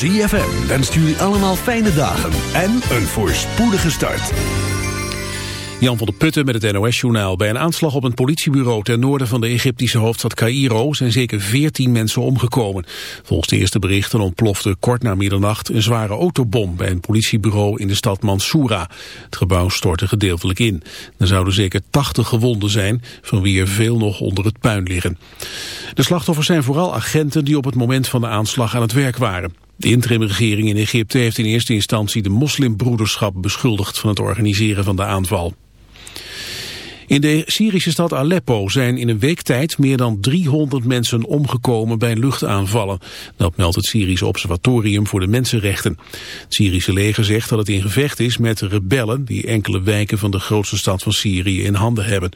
ZFM wenst jullie allemaal fijne dagen en een voorspoedige start. Jan van der Putten met het NOS-journaal. Bij een aanslag op een politiebureau ten noorden van de Egyptische hoofdstad Cairo zijn zeker 14 mensen omgekomen. Volgens de eerste berichten ontplofte kort na middernacht een zware autobom bij een politiebureau in de stad Mansoura. Het gebouw stortte gedeeltelijk in. Er zouden zeker 80 gewonden zijn, van wie er veel nog onder het puin liggen. De slachtoffers zijn vooral agenten die op het moment van de aanslag aan het werk waren. De interimregering in Egypte heeft in eerste instantie de moslimbroederschap beschuldigd van het organiseren van de aanval. In de Syrische stad Aleppo zijn in een week tijd meer dan 300 mensen omgekomen bij luchtaanvallen. Dat meldt het Syrische Observatorium voor de Mensenrechten. Het Syrische leger zegt dat het in gevecht is met rebellen die enkele wijken van de grootste stad van Syrië in handen hebben.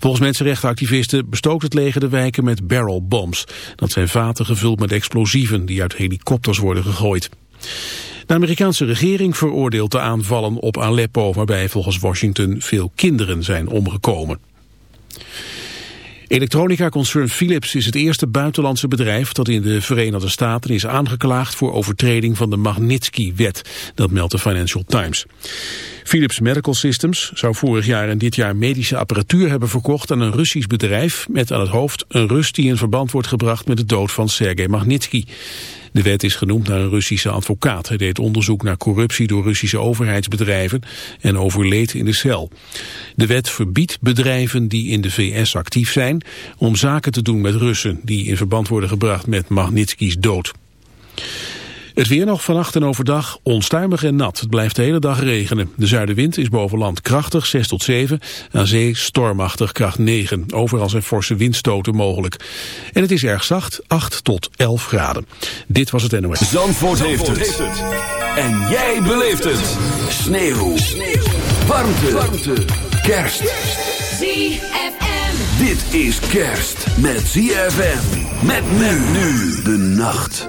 Volgens mensenrechtenactivisten bestookt het leger de wijken met barrel bombs. Dat zijn vaten gevuld met explosieven die uit helikopters worden gegooid. De Amerikaanse regering veroordeelt de aanvallen op Aleppo... waarbij volgens Washington veel kinderen zijn omgekomen. Elektronica-concern Philips is het eerste buitenlandse bedrijf dat in de Verenigde Staten is aangeklaagd voor overtreding van de Magnitsky-wet. Dat meldt de Financial Times. Philips Medical Systems zou vorig jaar en dit jaar medische apparatuur hebben verkocht aan een Russisch bedrijf met aan het hoofd een Rus die in verband wordt gebracht met de dood van Sergei Magnitsky. De wet is genoemd naar een Russische advocaat. Hij deed onderzoek naar corruptie door Russische overheidsbedrijven en overleed in de cel. De wet verbiedt bedrijven die in de VS actief zijn om zaken te doen met Russen die in verband worden gebracht met Magnitsky's dood. Het weer nog vannacht en overdag onstuimig en nat. Het blijft de hele dag regenen. De zuidenwind is boven land krachtig, 6 tot 7. Aan zee stormachtig, kracht 9. Overal zijn forse windstoten mogelijk. En het is erg zacht, 8 tot 11 graden. Dit was het NOS. Zandvoort, heeft, het. En jij beleeft het. Sneeuw. Sneeuw. Warmte. Warmte. Kerst. ZFM. Dit is kerst met ZFM. Met men nu de nacht.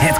Het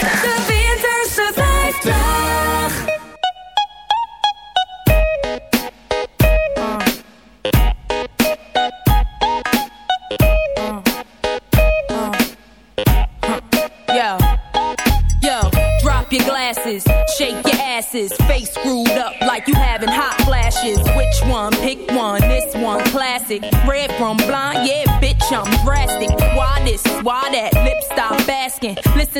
De Winterse 50. Yo, yo, drop your glasses, shake your asses, face screwed up like you having hot flashes. Which one? Pick one. This one classic.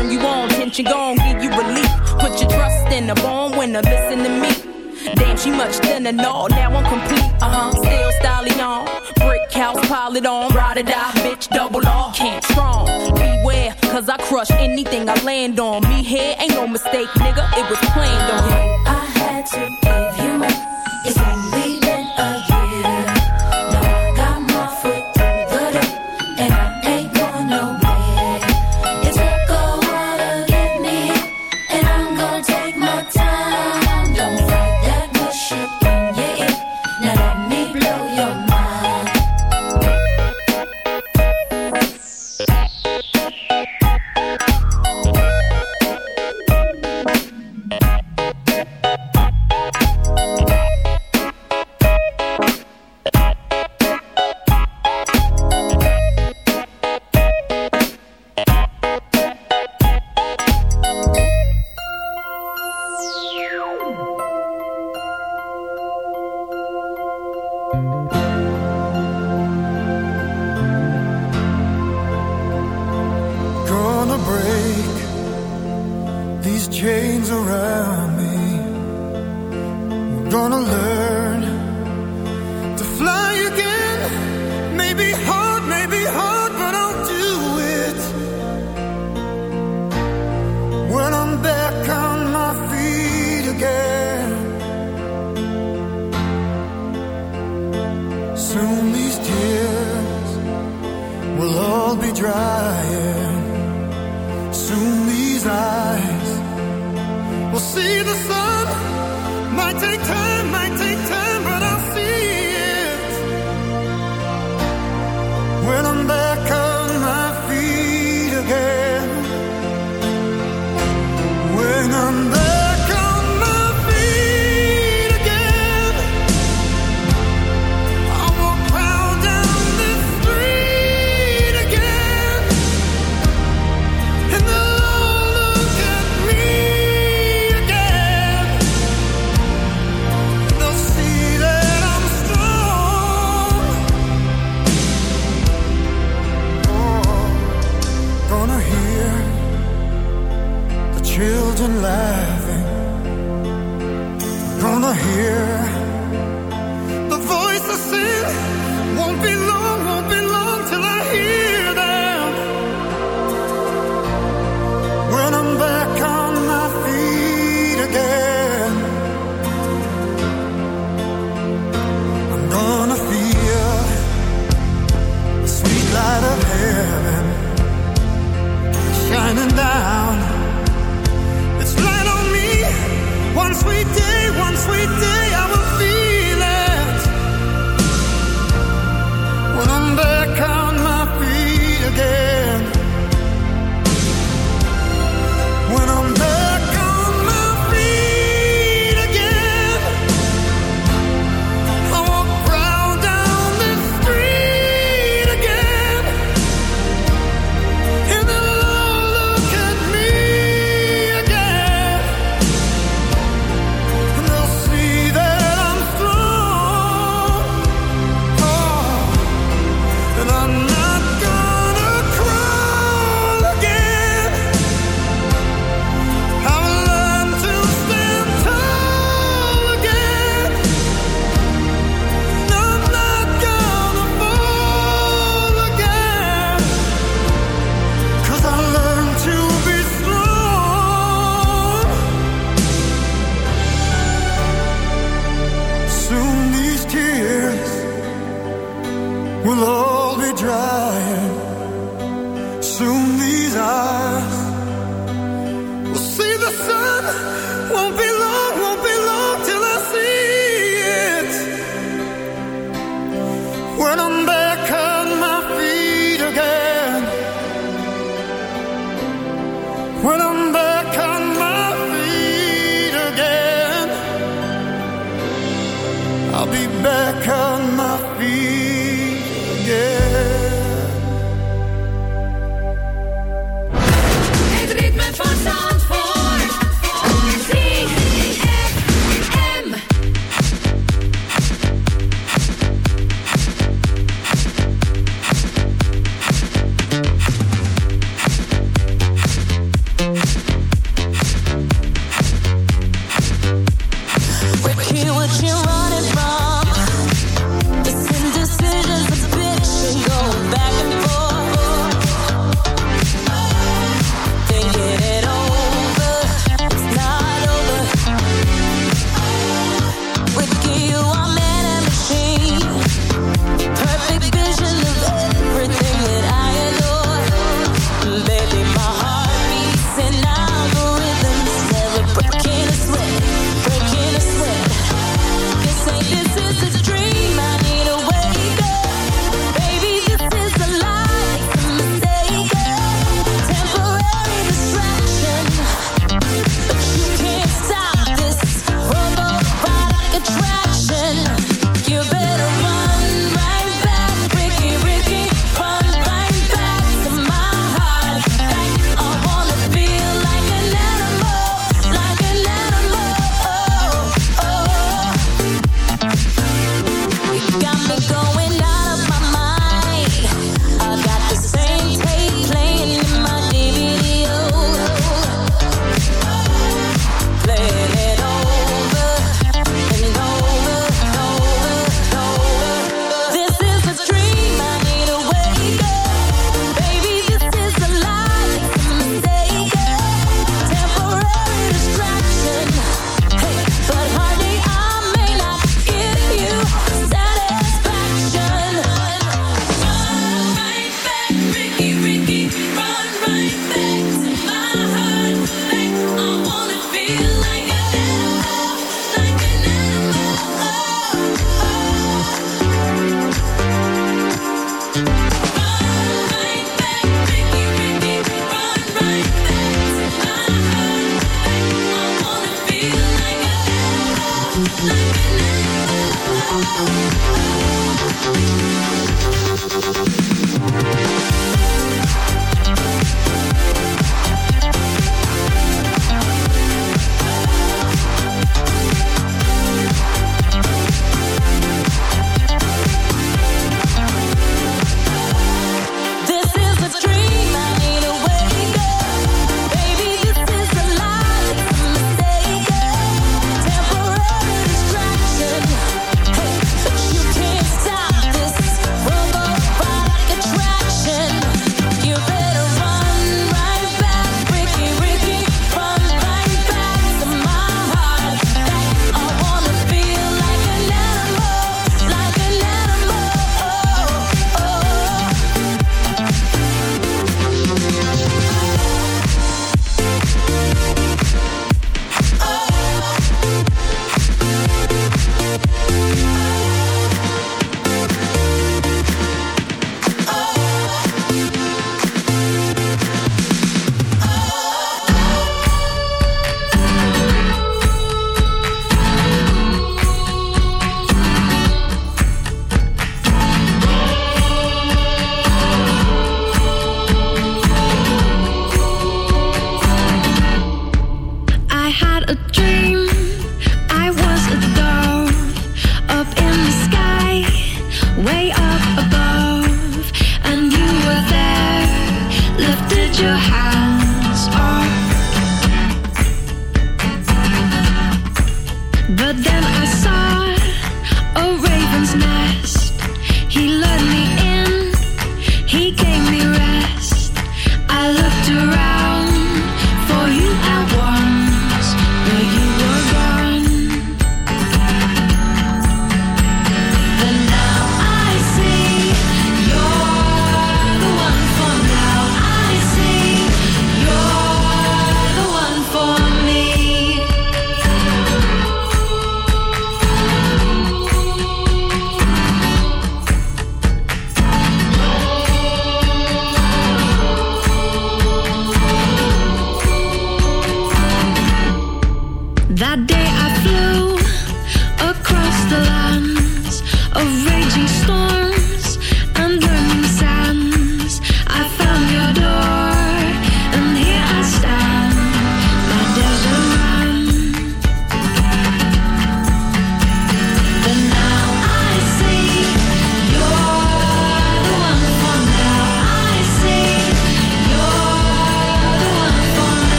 Turn you on, tension gone, give you relief. Put your trust in the born winner, listen to me. Damn, she much thinner, no, now I'm complete. Uh huh, still styling on. Brick house, pile it on. Ride or die, bitch, double off. Can't strong. Beware, cause I crush anything I land on. Me here ain't no mistake, nigga, it was planned on. I had to give you my. It's only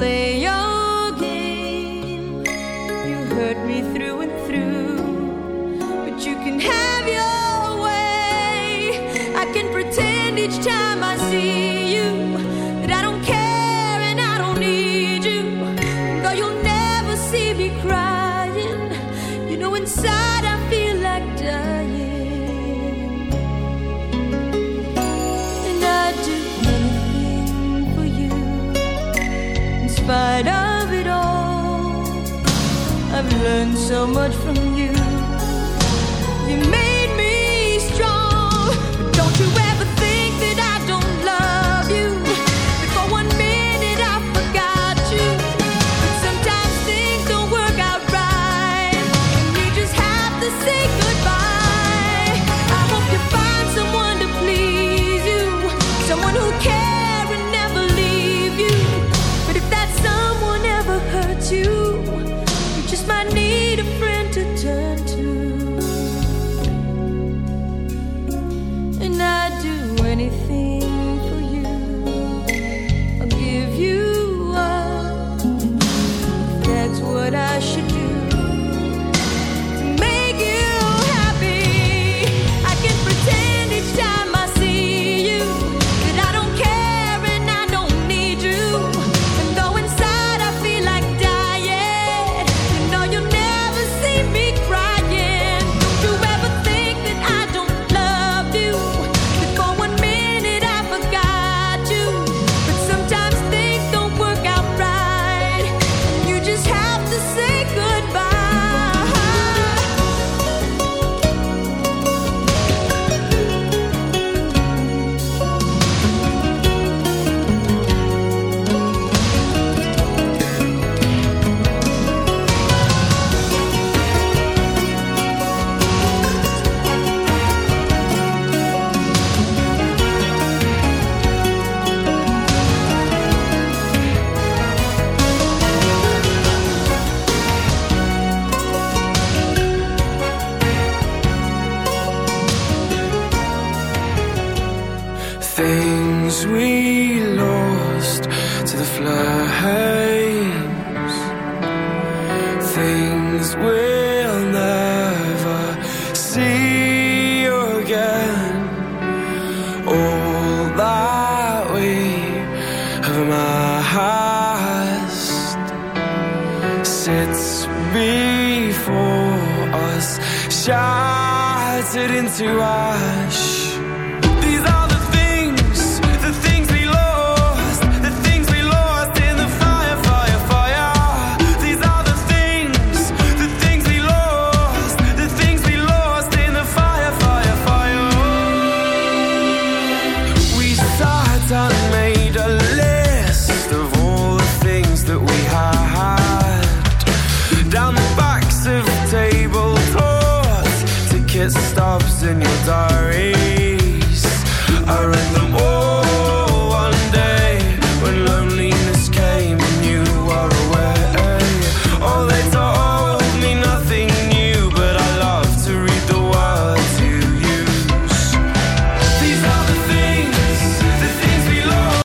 play your game. You hurt me through and through, but you can have. so much